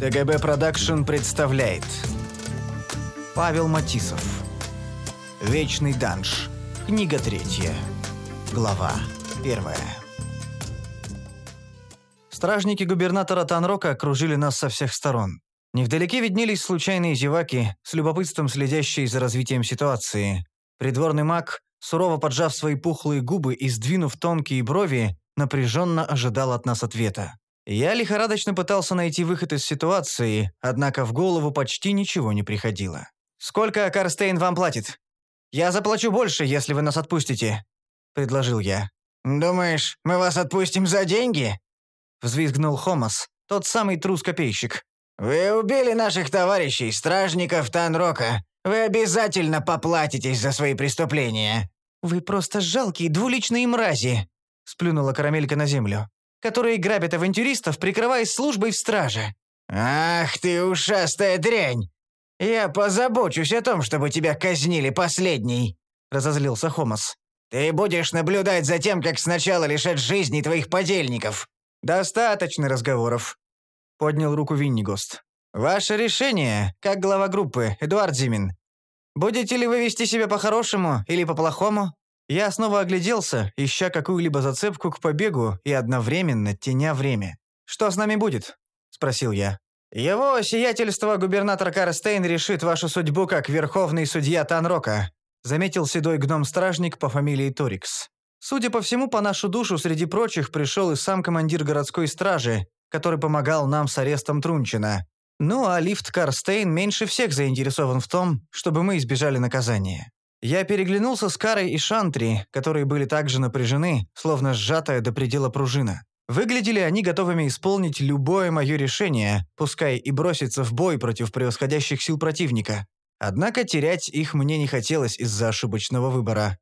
ТГБ Продакшн представляет Павел Матисов Вечный данж Книга третья Глава первая Стражники губернатора Танрока окружили нас со всех сторон. Невдалеке виднелись случайные зеваки, с любопытством следящие за развитием ситуации. Придворный маг, сурово поджав свои пухлые губы и сдвинув тонкие брови, напряженно ожидал от нас ответа. Я лихорадочно пытался найти выход из ситуации, однако в голову почти ничего не приходило. «Сколько Карстейн вам платит? Я заплачу больше, если вы нас отпустите», — предложил я. «Думаешь, мы вас отпустим за деньги?» — взвизгнул Хомас, тот самый трус-копейщик. «Вы убили наших товарищей, стражников Танрока. Вы обязательно поплатитесь за свои преступления». «Вы просто жалкие двуличные мрази», — сплюнула карамелька на землю которые грабят авантюристов, прикрываясь службой в страже». «Ах ты, ушастая дрянь! Я позабочусь о том, чтобы тебя казнили последней», — разозлился Хомас. «Ты будешь наблюдать за тем, как сначала лишат жизни твоих подельников». «Достаточно разговоров», — поднял руку Виннигост. «Ваше решение, как глава группы, Эдуард Зимин. Будете ли вы вести себя по-хорошему или по-плохому? Я снова огляделся, ища какую-либо зацепку к побегу и одновременно теня время. «Что с нами будет?» – спросил я. «Его сиятельство губернатор Карстейн решит вашу судьбу как верховный судья Танрока», заметил седой гном-стражник по фамилии Торикс. Судя по всему, по нашу душу среди прочих пришел и сам командир городской стражи, который помогал нам с арестом Трунчина. Ну а лифт Карстейн меньше всех заинтересован в том, чтобы мы избежали наказания. Я переглянулся с Карой и Шантри, которые были также напряжены, словно сжатая до предела пружина. Выглядели они готовыми исполнить любое мое решение, пускай и броситься в бой против превосходящих сил противника. Однако терять их мне не хотелось из-за ошибочного выбора.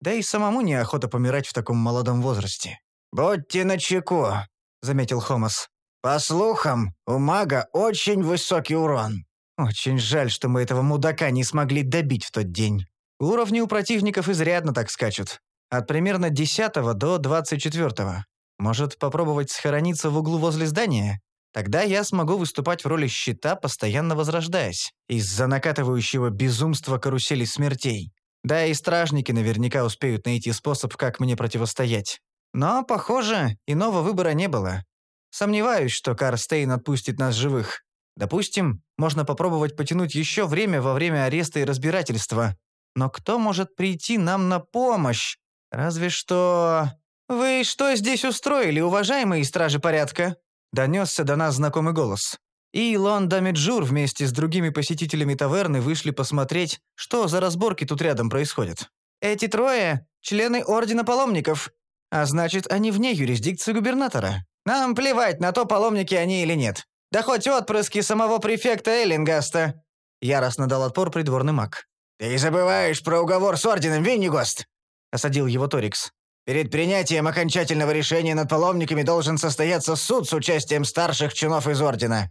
Да и самому неохота помирать в таком молодом возрасте. «Будьте начеку», — заметил Хомас. «По слухам, у мага очень высокий урон». Очень жаль, что мы этого мудака не смогли добить в тот день. Уровни у противников изрядно так скачут. От примерно 10 до 24. Может, попробовать схорониться в углу возле здания? Тогда я смогу выступать в роли щита, постоянно возрождаясь, из-за накатывающего безумства карусели смертей. Да и стражники наверняка успеют найти способ, как мне противостоять. Но, похоже, иного выбора не было. Сомневаюсь, что Карстейн отпустит нас живых. Допустим, можно попробовать потянуть еще время во время ареста и разбирательства, но кто может прийти нам на помощь? Разве что... «Вы что здесь устроили, уважаемые стражи порядка?» Донесся до нас знакомый голос. И Илон Дамиджур вместе с другими посетителями таверны вышли посмотреть, что за разборки тут рядом происходят. «Эти трое – члены Ордена Паломников, а значит, они вне юрисдикции губернатора. Нам плевать на то, паломники они или нет. Да хоть отпрыски самого префекта Эллингаста!» Яростно дал отпор придворный маг. «Ты забываешь про уговор с Орденом, Виннигост!» — осадил его Торикс. «Перед принятием окончательного решения над паломниками должен состояться суд с участием старших чинов из Ордена.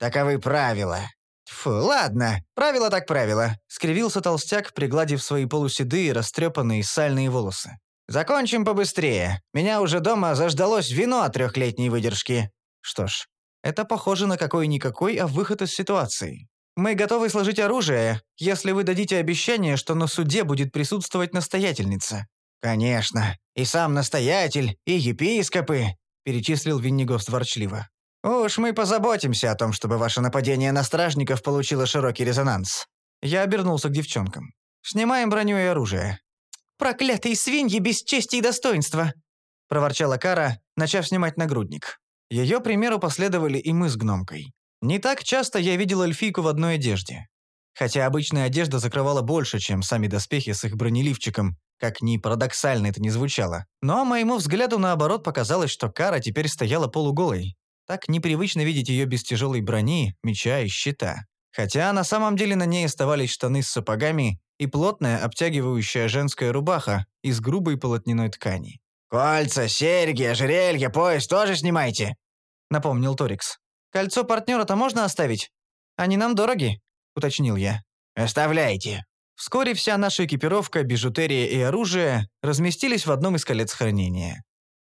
Таковы правила». «Фу, ладно, правило так правило», — скривился толстяк, пригладив свои полуседые, растрепанные сальные волосы. «Закончим побыстрее. Меня уже дома заждалось вино от трехлетней выдержки». Что ж, это похоже на какой-никакой, а выход из ситуации. Мы готовы сложить оружие, если вы дадите обещание, что на суде будет присутствовать настоятельница». «Конечно. И сам настоятель, и епископы», — перечислил Виннигост ворчливо. «Уж мы позаботимся о том, чтобы ваше нападение на стражников получило широкий резонанс». Я обернулся к девчонкам. «Снимаем броню и оружие». «Проклятые свиньи без чести и достоинства!» — проворчала Кара, начав снимать нагрудник. Ее примеру последовали и мы с гномкой. Не так часто я видел эльфийку в одной одежде. Хотя обычная одежда закрывала больше, чем сами доспехи с их бронеливчиком, как ни парадоксально это не звучало. Но моему взгляду наоборот показалось, что Кара теперь стояла полуголой. Так непривычно видеть ее без тяжелой брони, меча и щита. Хотя на самом деле на ней оставались штаны с сапогами и плотная обтягивающая женская рубаха из грубой полотняной ткани. «Кольца, серьги, ожерелья, пояс тоже снимайте», — напомнил Торикс. «Кольцо партнера-то можно оставить? Они нам дороги», — уточнил я. «Оставляйте». Вскоре вся наша экипировка, бижутерия и оружие разместились в одном из колец хранения.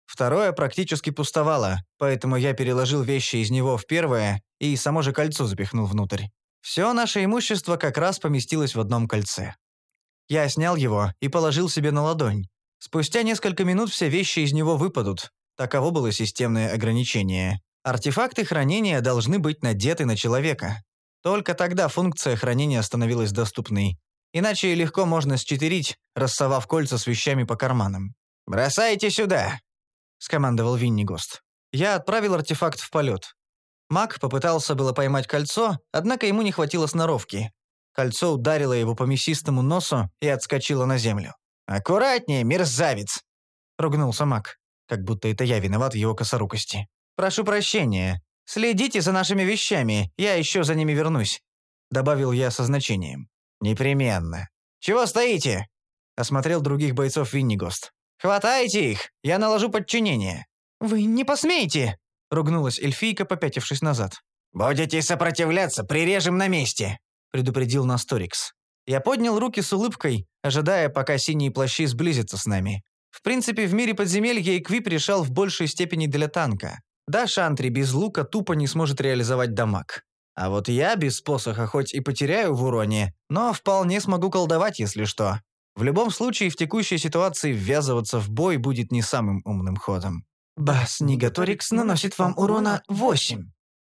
Второе практически пустовало, поэтому я переложил вещи из него в первое и само же кольцо запихнул внутрь. Все наше имущество как раз поместилось в одном кольце. Я снял его и положил себе на ладонь. Спустя несколько минут все вещи из него выпадут. Таково было системное ограничение. Артефакты хранения должны быть надеты на человека. Только тогда функция хранения становилась доступной. Иначе легко можно счетерить, рассовав кольца с вещами по карманам. «Бросайте сюда!» — скомандовал Виннигост. Я отправил артефакт в полет. Маг попытался было поймать кольцо, однако ему не хватило сноровки. Кольцо ударило его по мясистому носу и отскочило на землю. «Аккуратнее, мерзавец!» — ругнулся маг, как будто это я виноват в его косорукости. «Прошу прощения. Следите за нашими вещами, я еще за ними вернусь», — добавил я со значением. «Непременно. Чего стоите?» — осмотрел других бойцов Виннигост. «Хватайте их! Я наложу подчинение!» «Вы не посмеете!» — ругнулась эльфийка, попятившись назад. «Будете сопротивляться, прирежем на месте!» — предупредил Насторикс. Я поднял руки с улыбкой, ожидая, пока синие плащи сблизятся с нами. В принципе, в мире подземелья Эквип решал в большей степени для танка. Да, Шантри без лука тупо не сможет реализовать дамаг. А вот я без посоха хоть и потеряю в уроне, но вполне смогу колдовать, если что. В любом случае, в текущей ситуации ввязываться в бой будет не самым умным ходом. «Бас Нигаторикс наносит вам урона 8».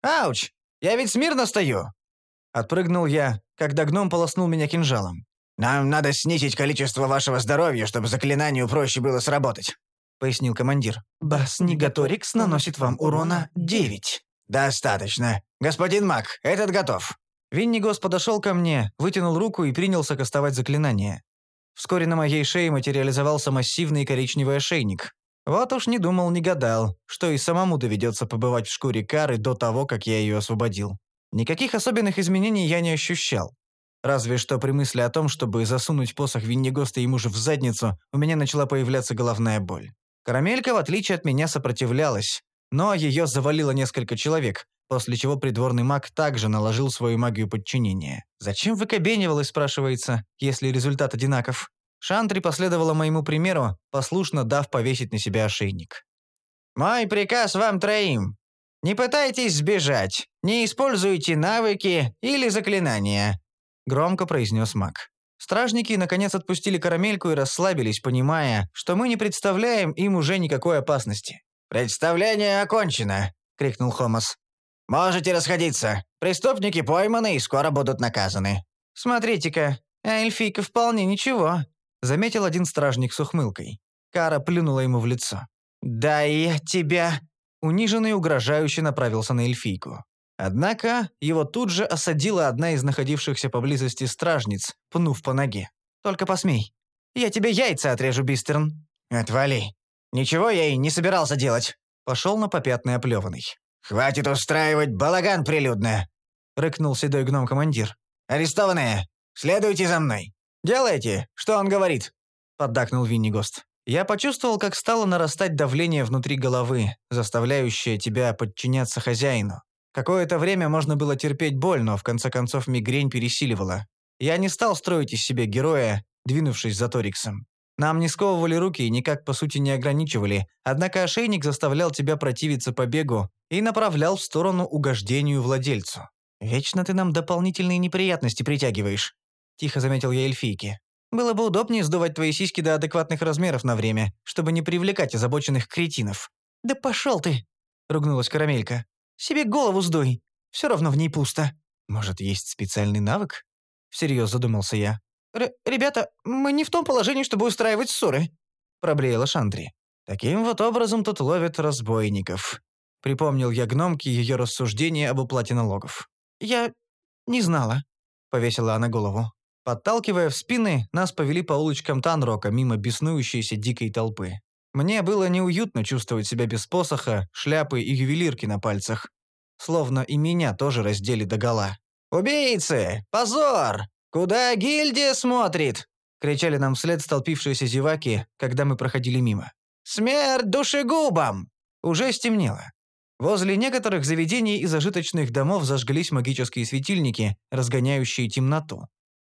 «Ауч! Я ведь смирно стою!» Отпрыгнул я, когда гном полоснул меня кинжалом. «Нам надо снизить количество вашего здоровья, чтобы заклинанию проще было сработать», — пояснил командир. «Бас Нигаторикс наносит вам урона 9». «Достаточно. Господин маг, этот готов». Виннигос подошел ко мне, вытянул руку и принялся кастовать заклинание. Вскоре на моей шее материализовался массивный коричневый ошейник. Вот уж не думал, не гадал, что и самому доведется побывать в шкуре кары до того, как я ее освободил. Никаких особенных изменений я не ощущал. Разве что при мысли о том, чтобы засунуть посох Виннигоста ему же в задницу, у меня начала появляться головная боль. Карамелька, в отличие от меня, сопротивлялась, но ее завалило несколько человек, после чего придворный маг также наложил свою магию подчинения. «Зачем выкобенивалась?» – спрашивается, если результат одинаков. Шантри последовала моему примеру, послушно дав повесить на себя ошейник. «Мой приказ вам троим. Не пытайтесь сбежать, не используйте навыки или заклинания», – громко произнес маг. Стражники наконец отпустили карамельку и расслабились, понимая, что мы не представляем им уже никакой опасности. «Представление окончено!» — крикнул Хомас. «Можете расходиться. Преступники пойманы и скоро будут наказаны». «Смотрите-ка, а эльфийка вполне ничего», — заметил один стражник с ухмылкой. Кара плюнула ему в лицо. «Да я тебя...» Униженный угрожающе направился на эльфийку. Однако его тут же осадила одна из находившихся поблизости стражниц, пнув по ноге. «Только посмей. Я тебе яйца отрежу, Бистерн». «Отвали. Ничего я и не собирался делать». Пошел на попятный оплеванный. «Хватит устраивать балаган прилюдно!» — рыкнул седой гном-командир. «Арестованные, следуйте за мной!» «Делайте, что он говорит!» — поддакнул Виннигост. Я почувствовал, как стало нарастать давление внутри головы, заставляющее тебя подчиняться хозяину. Какое-то время можно было терпеть боль, но в конце концов мигрень пересиливала. Я не стал строить из себя героя, двинувшись за Ториксом. Нам не сковывали руки и никак по сути не ограничивали, однако ошейник заставлял тебя противиться побегу и направлял в сторону угождению владельцу. «Вечно ты нам дополнительные неприятности притягиваешь», – тихо заметил я эльфийке. «Было бы удобнее сдувать твои сиськи до адекватных размеров на время, чтобы не привлекать озабоченных кретинов». «Да пошел ты!» – ругнулась Карамелька. «Себе голову сдуй. Все равно в ней пусто». «Может, есть специальный навык?» – всерьез задумался я. «Ребята, мы не в том положении, чтобы устраивать ссоры», — проблеяла Шантри. «Таким вот образом тут ловят разбойников», — припомнил я гномке ее рассуждение об уплате налогов. «Я не знала», — повесила она голову. Подталкивая в спины, нас повели по улочкам Танрока мимо беснующейся дикой толпы. Мне было неуютно чувствовать себя без посоха, шляпы и ювелирки на пальцах. Словно и меня тоже раздели догола. «Убийцы! Позор! «Куда гильдия смотрит?» — кричали нам вслед столпившиеся зеваки, когда мы проходили мимо. «Смерть душегубам!» Уже стемнело. Возле некоторых заведений и зажиточных домов зажглись магические светильники, разгоняющие темноту.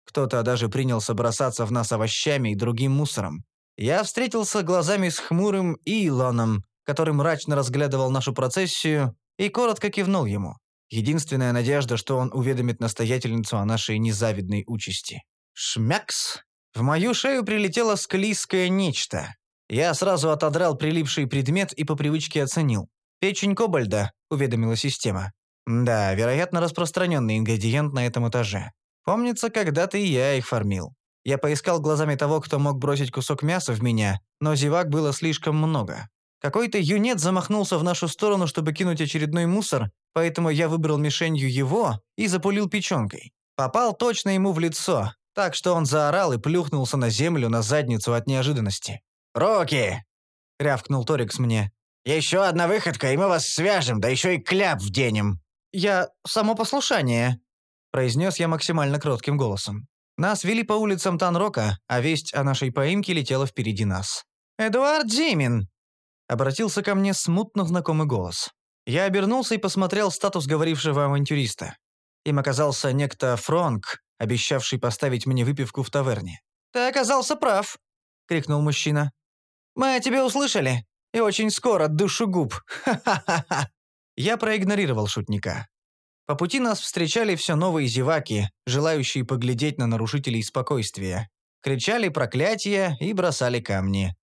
Кто-то даже принялся бросаться в нас овощами и другим мусором. Я встретился глазами с хмурым Илоном, который мрачно разглядывал нашу процессию, и коротко кивнул ему. Единственная надежда, что он уведомит настоятельницу о нашей незавидной участи. Шмякс! В мою шею прилетело склизкое нечто. Я сразу отодрал прилипший предмет и по привычке оценил. «Печень кобальда», — уведомила система. Да, вероятно, распространенный ингредиент на этом этаже. Помнится, когда-то и я их фармил. Я поискал глазами того, кто мог бросить кусок мяса в меня, но зевак было слишком много. Какой-то юнец замахнулся в нашу сторону, чтобы кинуть очередной мусор, поэтому я выбрал мишенью его и запулил печенкой. Попал точно ему в лицо, так что он заорал и плюхнулся на землю на задницу от неожиданности. «Руки!» — рявкнул Торикс мне. «Еще одна выходка, и мы вас свяжем, да еще и кляп вденем!» «Я само послушание», — произнес я максимально кротким голосом. Нас вели по улицам Танрока, а весть о нашей поимке летела впереди нас. «Эдуард Зимин!» — обратился ко мне смутно знакомый голос. Я обернулся и посмотрел статус говорившего авантюриста. Им оказался некто Фронк, обещавший поставить мне выпивку в таверне. «Ты оказался прав!» — крикнул мужчина. «Мы о тебе услышали, и очень скоро душегуб! Ха-ха-ха-ха!» Я проигнорировал шутника. По пути нас встречали все новые зеваки, желающие поглядеть на нарушителей спокойствия. Кричали проклятия и бросали камни.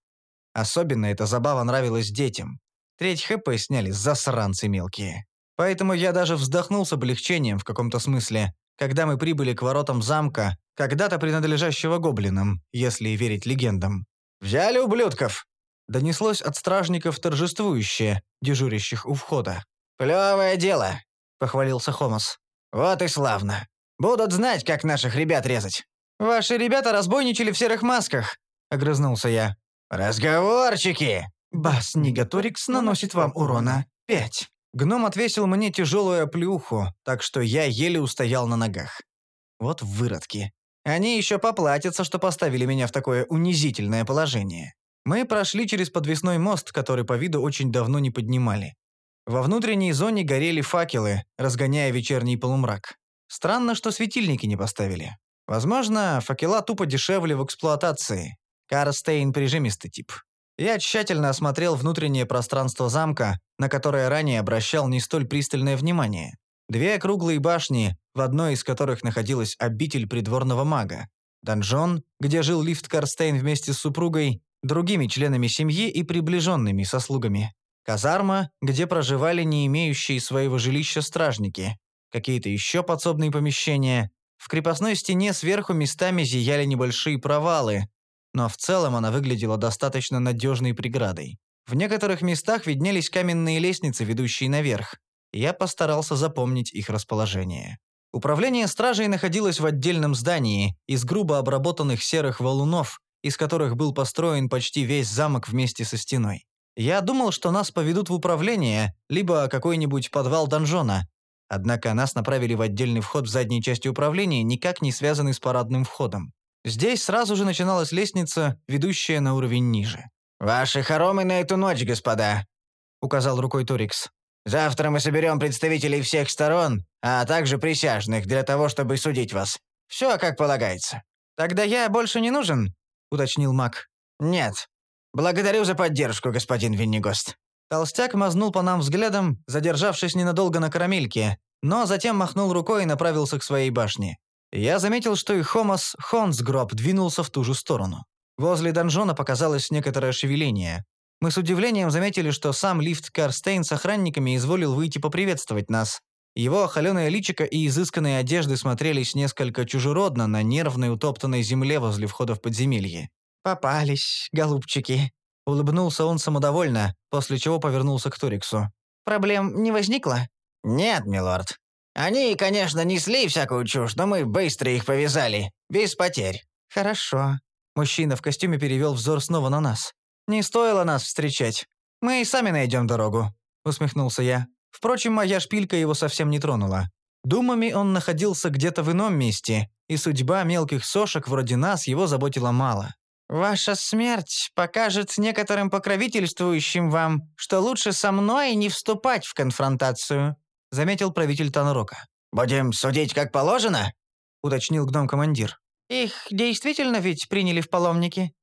Особенно эта забава нравилась детям. Треть ХП сняли засранцы мелкие. Поэтому я даже вздохнул с облегчением в каком-то смысле, когда мы прибыли к воротам замка, когда-то принадлежащего гоблинам, если верить легендам. «Взяли ублюдков!» Донеслось от стражников торжествующее, дежурящих у входа. «Плевое дело похвалился Хомас. «Вот и славно. Будут знать, как наших ребят резать». «Ваши ребята разбойничали в серых масках», — огрызнулся я. «Разговорчики!» «Бас Нигаторикс наносит вам урона. Пять». Гном отвесил мне тяжелую оплюху, так что я еле устоял на ногах. Вот выродки. Они еще поплатятся, что поставили меня в такое унизительное положение. Мы прошли через подвесной мост, который по виду очень давно не поднимали. Во внутренней зоне горели факелы, разгоняя вечерний полумрак. Странно, что светильники не поставили. Возможно, факела тупо дешевле в эксплуатации. Карстейн – прижимистый тип. Я тщательно осмотрел внутреннее пространство замка, на которое ранее обращал не столь пристальное внимание. Две круглые башни, в одной из которых находилась обитель придворного мага. Донжон, где жил лифт Карстейн вместе с супругой, другими членами семьи и приближенными сослугами. Казарма, где проживали не имеющие своего жилища стражники. Какие-то еще подсобные помещения. В крепостной стене сверху местами зияли небольшие провалы, но в целом она выглядела достаточно надежной преградой. В некоторых местах виднелись каменные лестницы, ведущие наверх. Я постарался запомнить их расположение. Управление стражей находилось в отдельном здании из грубо обработанных серых валунов, из которых был построен почти весь замок вместе со стеной. Я думал, что нас поведут в управление, либо какой-нибудь подвал донжона. Однако нас направили в отдельный вход в задней части управления, никак не связанный с парадным входом. Здесь сразу же начиналась лестница, ведущая на уровень ниже. «Ваши хоромы на эту ночь, господа», — указал рукой Турикс. «Завтра мы соберем представителей всех сторон, а также присяжных, для того, чтобы судить вас. Все как полагается». «Тогда я больше не нужен?» — уточнил маг. «Нет. «Благодарю за поддержку, господин Виннигост». Толстяк мазнул по нам взглядом, задержавшись ненадолго на карамельке, но затем махнул рукой и направился к своей башне. Я заметил, что и Хомас Хонсгроб двинулся в ту же сторону. Возле донжона показалось некоторое шевеление. Мы с удивлением заметили, что сам лифт Карстейн с охранниками изволил выйти поприветствовать нас. Его холеное личико и изысканные одежды смотрелись несколько чужеродно на нервной утоптанной земле возле входа в подземелье. «Попались, голубчики», — улыбнулся он самодовольно, после чего повернулся к Туриксу. «Проблем не возникло?» «Нет, милорд. Они, конечно, несли всякую чушь, но мы быстро их повязали, без потерь». «Хорошо». Мужчина в костюме перевел взор снова на нас. «Не стоило нас встречать. Мы и сами найдем дорогу», — усмехнулся я. Впрочем, моя шпилька его совсем не тронула. Думами он находился где-то в ином месте, и судьба мелких сошек вроде нас его заботила мало. «Ваша смерть покажет некоторым покровительствующим вам, что лучше со мной не вступать в конфронтацию», заметил правитель Танрока. «Будем судить как положено?» уточнил гном-командир. «Их действительно ведь приняли в паломники?»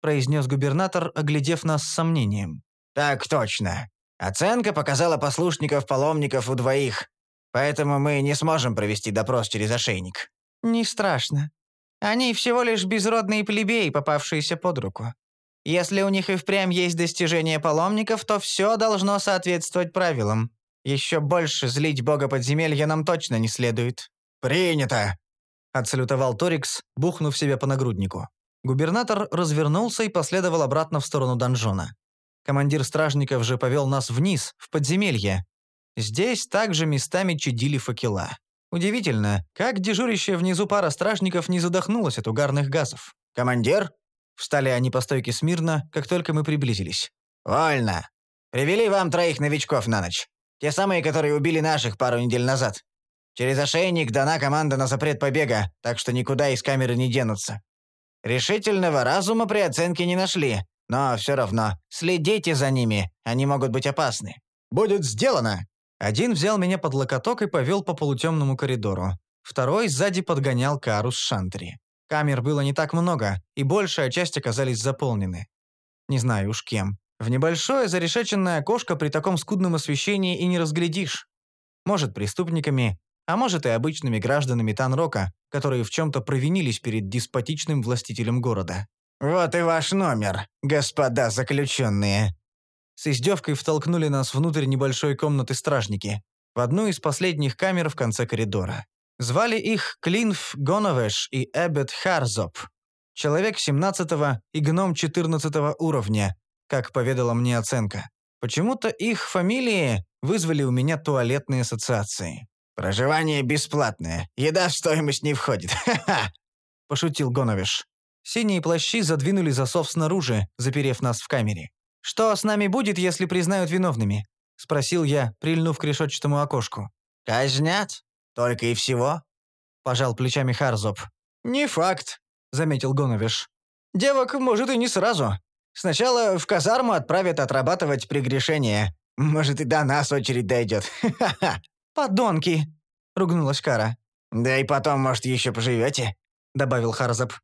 произнес губернатор, оглядев нас с сомнением. «Так точно. Оценка показала послушников-паломников у двоих, поэтому мы не сможем провести допрос через ошейник». «Не страшно. Они всего лишь безродные плебеи, попавшиеся под руку. Если у них и впрямь есть достижения паломников, то все должно соответствовать правилам. Еще больше злить бога подземелья нам точно не следует». «Принято!» — отсалютовал Торикс, бухнув себе по нагруднику. Губернатор развернулся и последовал обратно в сторону донжона. Командир стражников же повел нас вниз, в подземелье. Здесь также местами чадили факела. Удивительно, как дежурящая внизу пара стражников не задохнулась от угарных газов. «Командир?» Встали они по стойке смирно, как только мы приблизились. «Вольно. Привели вам троих новичков на ночь. Те самые, которые убили наших пару недель назад. Через ошейник дана команда на запрет побега, так что никуда из камеры не денутся. Решительного разума при оценке не нашли, но все равно следите за ними, они могут быть опасны». «Будет сделано!» Один взял меня под локоток и повел по полутемному коридору. Второй сзади подгонял Кару с Шантри. Камер было не так много, и большая часть оказались заполнены. Не знаю уж кем. В небольшое зарешеченное окошко при таком скудном освещении и не разглядишь. Может, преступниками, а может и обычными гражданами Танрока, которые в чем-то провинились перед деспотичным властителем города. «Вот и ваш номер, господа заключенные!» С издевкой втолкнули нас внутрь небольшой комнаты стражники, в одну из последних камер в конце коридора. Звали их Клинф Гоновеш и Эббет Харзоп. Человек 17 и гном 14 уровня, как поведала мне оценка. Почему-то их фамилии вызвали у меня туалетные ассоциации. «Проживание бесплатное. Еда в стоимость не входит. Ха-ха!» – пошутил Гоновеш. Синие плащи задвинули засов снаружи, заперев нас в камере. «Что с нами будет, если признают виновными?» – спросил я, прильнув к решетчатому окошку. «Казнят. Только и всего?» – пожал плечами Харзоп. «Не факт», – заметил Гоновиш. «Девок, может, и не сразу. Сначала в казарму отправят отрабатывать прегрешения. Может, и до нас очередь дойдет. Ха-ха-ха!» «Подонки!» – ругнулась Кара. «Да и потом, может, еще поживете?» – добавил Харзоп.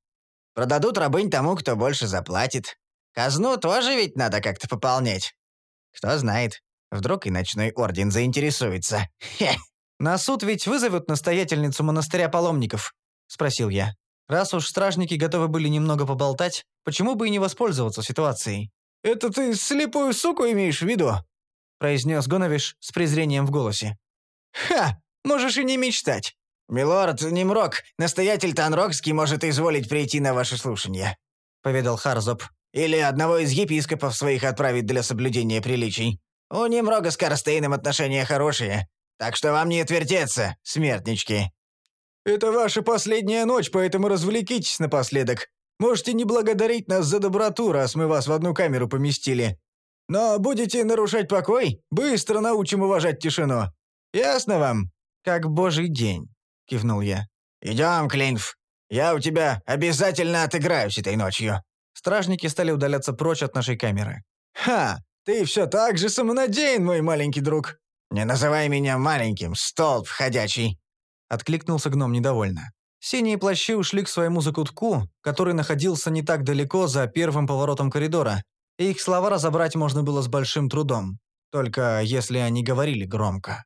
«Продадут рабынь тому, кто больше заплатит. Казну тоже ведь надо как-то пополнять. Кто знает, вдруг и ночной орден заинтересуется. Хе!» «На суд ведь вызовут настоятельницу монастыря паломников?» – спросил я. Раз уж стражники готовы были немного поболтать, почему бы и не воспользоваться ситуацией? «Это ты слепую суку имеешь в виду?» – произнес Гоновиш с презрением в голосе. «Ха! Можешь и не мечтать. Милорд Немрок, настоятель Танрокский может изволить прийти на ваше слушание», – поведал Харзоп. «Или одного из епископов своих отправить для соблюдения приличий. У Немрога с Карстейном отношения хорошие, так что вам не отвертеться, смертнички». «Это ваша последняя ночь, поэтому развлекитесь напоследок. Можете не благодарить нас за доброту, раз мы вас в одну камеру поместили. Но будете нарушать покой, быстро научим уважать тишину. Ясно вам?» «Как божий день», — кивнул я. «Идем, Клинф. Я у тебя обязательно отыграюсь этой ночью». Стражники стали удаляться прочь от нашей камеры. «Ха! Ты все так же самонадеян, мой маленький друг!» «Не называй меня маленьким, столб ходячий!» Откликнулся гном недовольно. Синие плащи ушли к своему закутку, который находился не так далеко за первым поворотом коридора, и их слова разобрать можно было с большим трудом, только если они говорили громко.